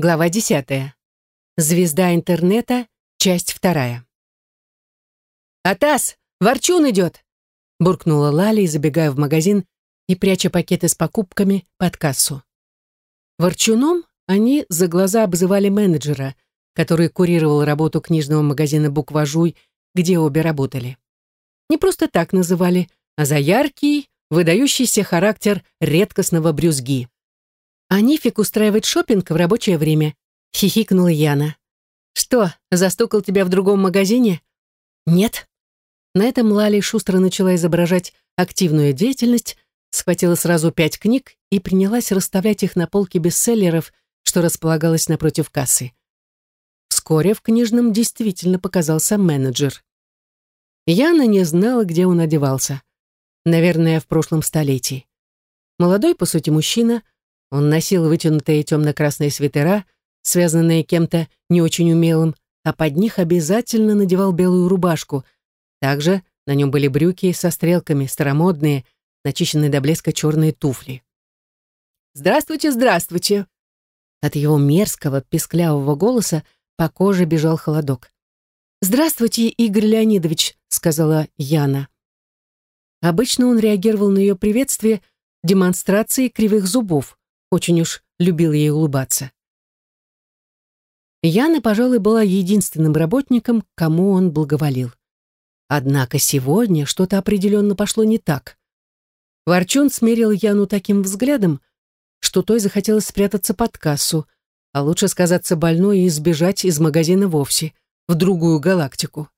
Глава 10. Звезда интернета, часть вторая. «Атас, Ворчун идет!» буркнула Лали, забегая в магазин и пряча пакеты с покупками под кассу. Ворчуном они за глаза обзывали менеджера, который курировал работу книжного магазина «Букважуй», где обе работали. Не просто так называли, а за яркий, выдающийся характер редкостного брюзги. «А нифиг устраивать шопинг в рабочее время», — хихикнула Яна. «Что, застукал тебя в другом магазине?» «Нет». На этом Лали шустро начала изображать активную деятельность, схватила сразу пять книг и принялась расставлять их на полке бестселлеров, что располагалось напротив кассы. Вскоре в книжном действительно показался менеджер. Яна не знала, где он одевался. Наверное, в прошлом столетии. Молодой, по сути, мужчина — он носил вытянутые темно-красные свитера, связанные кем-то не очень умелым, а под них обязательно надевал белую рубашку. Также на нем были брюки со стрелками, старомодные, начищенные до блеска черные туфли. «Здравствуйте, здравствуйте!» От его мерзкого, песклявого голоса по коже бежал холодок. «Здравствуйте, Игорь Леонидович», — сказала Яна. Обычно он реагировал на ее приветствие демонстрацией кривых зубов. Очень уж любил ей улыбаться. Яна, пожалуй, была единственным работником, кому он благоволил. Однако сегодня что-то определенно пошло не так. Ворчун смерил Яну таким взглядом, что той захотелось спрятаться под кассу, а лучше сказаться больной и сбежать из магазина вовсе, в другую галактику.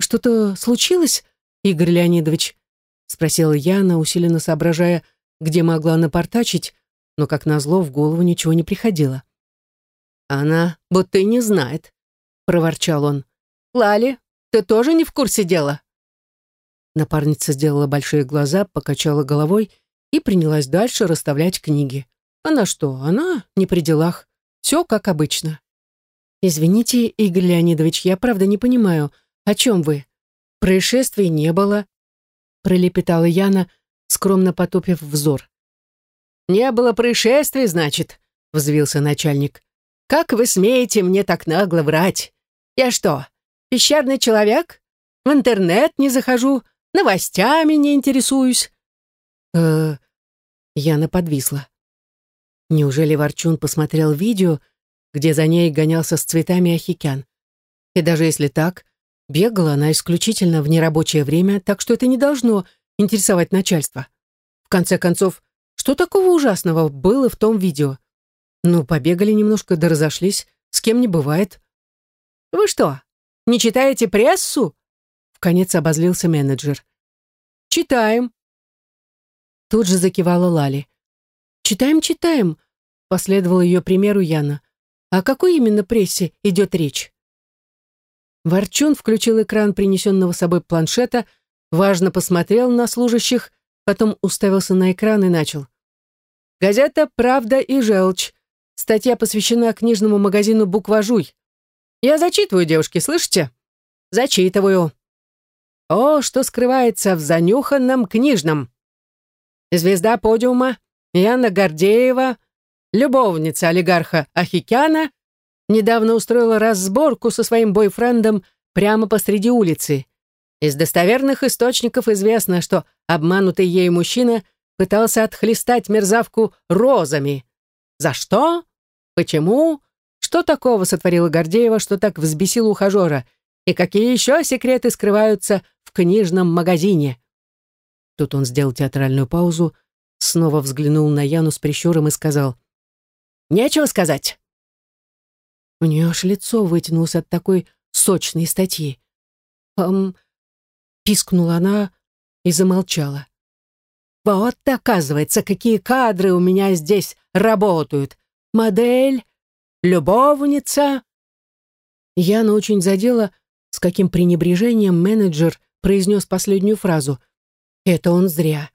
«Что-то случилось, Игорь Леонидович?» — спросила Яна, усиленно соображая, где могла напортачить, но, как назло, в голову ничего не приходило. «Она будто и не знает», — проворчал он. «Лали, ты тоже не в курсе дела?» Напарница сделала большие глаза, покачала головой и принялась дальше расставлять книги. Она что, она не при делах. Все как обычно. «Извините, Игорь Леонидович, я правда не понимаю, о чем вы? Происшествий не было», — пролепетала Яна, скромно потупив взор. «Не было происшествий, значит», — взвился начальник. «Как вы смеете мне так нагло врать? Я что, пещерный человек? В интернет не захожу, новостями не интересуюсь». «Э-э...» Яна подвисла. Неужели Ворчун посмотрел видео, где за ней гонялся с цветами Ахикян? И даже если так, бегала она исключительно в нерабочее время, так что это не должно интересовать начальство. В конце концов, что такого ужасного было в том видео? Ну, побегали немножко да разошлись, с кем не бывает. «Вы что, не читаете прессу?» В конец обозлился менеджер. «Читаем». Тут же закивала Лали. «Читаем, читаем», — последовала ее примеру Яна. «О какой именно прессе идет речь?» Ворчун включил экран принесенного собой планшета, важно посмотрел на служащих, потом уставился на экран и начал. Газета «Правда и желчь». Статья посвящена книжному магазину «Букважуй». Я зачитываю, девушки, слышите? Зачитываю. О, что скрывается в занюханном книжном. Звезда подиума Яна Гордеева, любовница олигарха Ахикяна, недавно устроила разборку со своим бойфрендом прямо посреди улицы. Из достоверных источников известно, что обманутый ей мужчина – пытался отхлестать мерзавку розами. За что? Почему? Что такого сотворила Гордеева, что так взбесил ухажера? И какие еще секреты скрываются в книжном магазине? Тут он сделал театральную паузу, снова взглянул на Яну с прищуром и сказал. «Нечего сказать». У нее аж лицо вытянулось от такой сочной статьи. «Эм...» — пискнула она и замолчала. Вот, оказывается, какие кадры у меня здесь работают. Модель, любовница. Яна очень задела, с каким пренебрежением менеджер произнес последнюю фразу. Это он зря.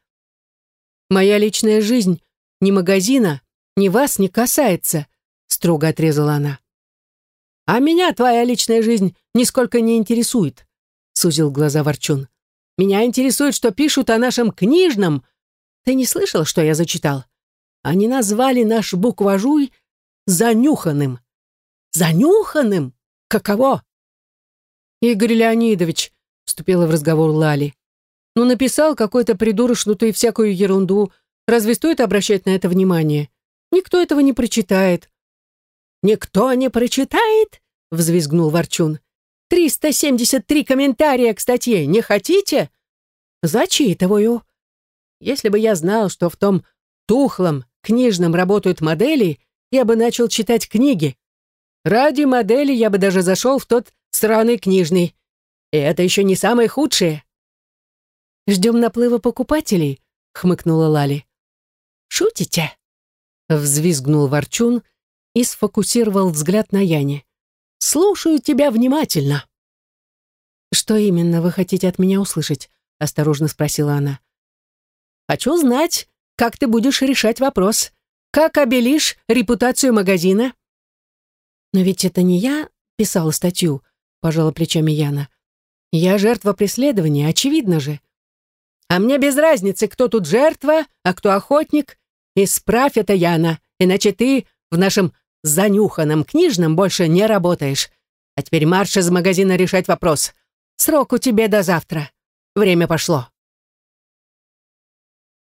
«Моя личная жизнь ни магазина, ни вас не касается», строго отрезала она. «А меня твоя личная жизнь нисколько не интересует», сузил глаза Ворчун. «Меня интересует, что пишут о нашем книжном, ты не слышал, что я зачитал? Они назвали наш букважуй занюханным. Занюханным? Каково? Игорь Леонидович, вступила в разговор Лали. Ну, написал какой-то придурочнутый всякую ерунду. Разве стоит обращать на это внимание? Никто этого не прочитает. «Никто не прочитает?» — взвизгнул Ворчун. «Триста семьдесят три комментария к статье не хотите?» «Зачитываю. Если бы я знал, что в том тухлом книжном работают модели, я бы начал читать книги. Ради модели я бы даже зашел в тот сраный книжный. И это еще не самое худшее». «Ждем наплыва покупателей», — хмыкнула Лали. «Шутите?» — взвизгнул Ворчун и сфокусировал взгляд на Яне. «Слушаю тебя внимательно». «Что именно вы хотите от меня услышать?» — осторожно спросила она. «Хочу знать, как ты будешь решать вопрос. Как обелишь репутацию магазина?» «Но ведь это не я писала статью», — пожала плечами Яна. «Я жертва преследования, очевидно же». «А мне без разницы, кто тут жертва, а кто охотник. Исправь это, Яна, иначе ты в нашем занюханном книжном больше не работаешь. А теперь марш из магазина решать вопрос. Срок у тебя до завтра. Время пошло.